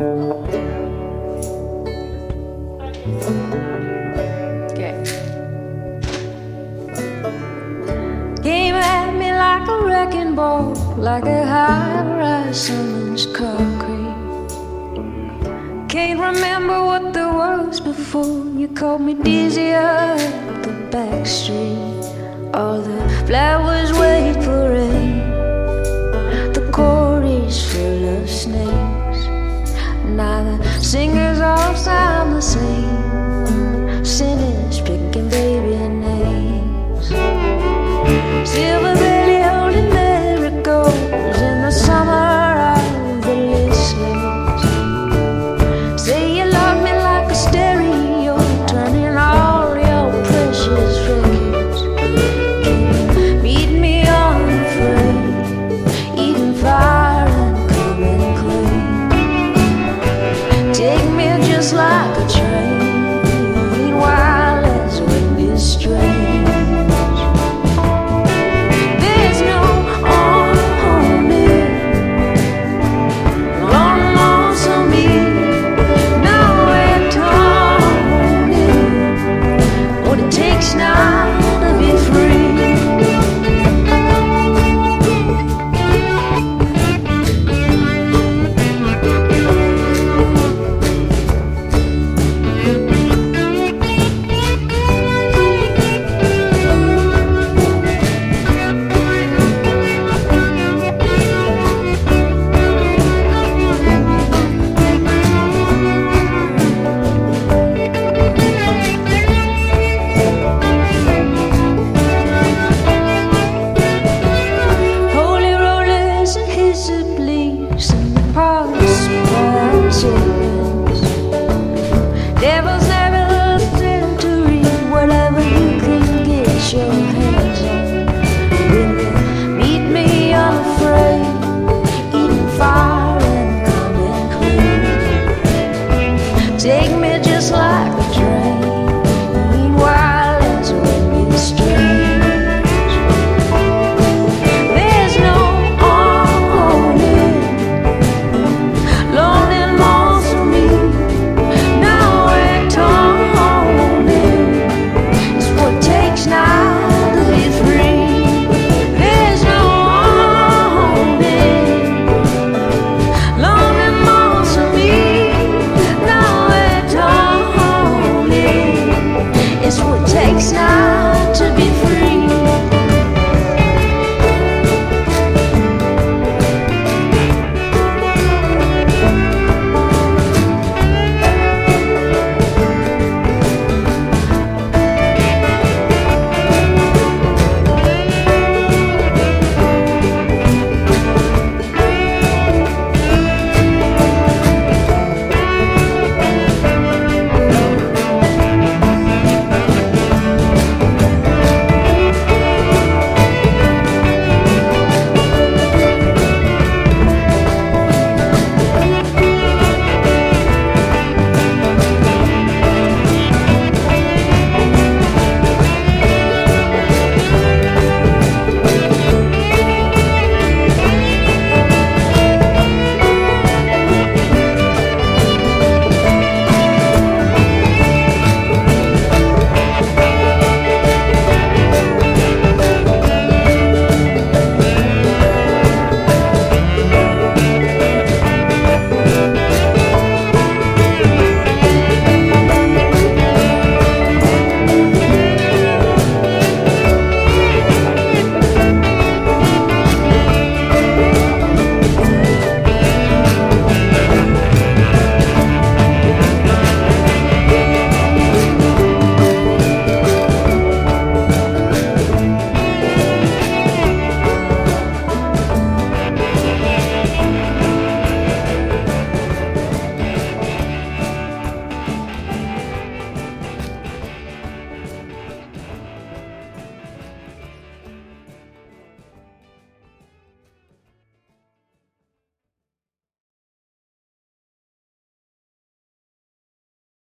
Okay. Came at me like a wrecking ball, like a high-rise summer's concrete. Can't remember what there was before you called me dizzy up the back street. All the flowers waiting.